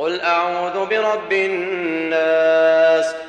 قل أعوذ برب الناس